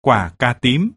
quả cà tím.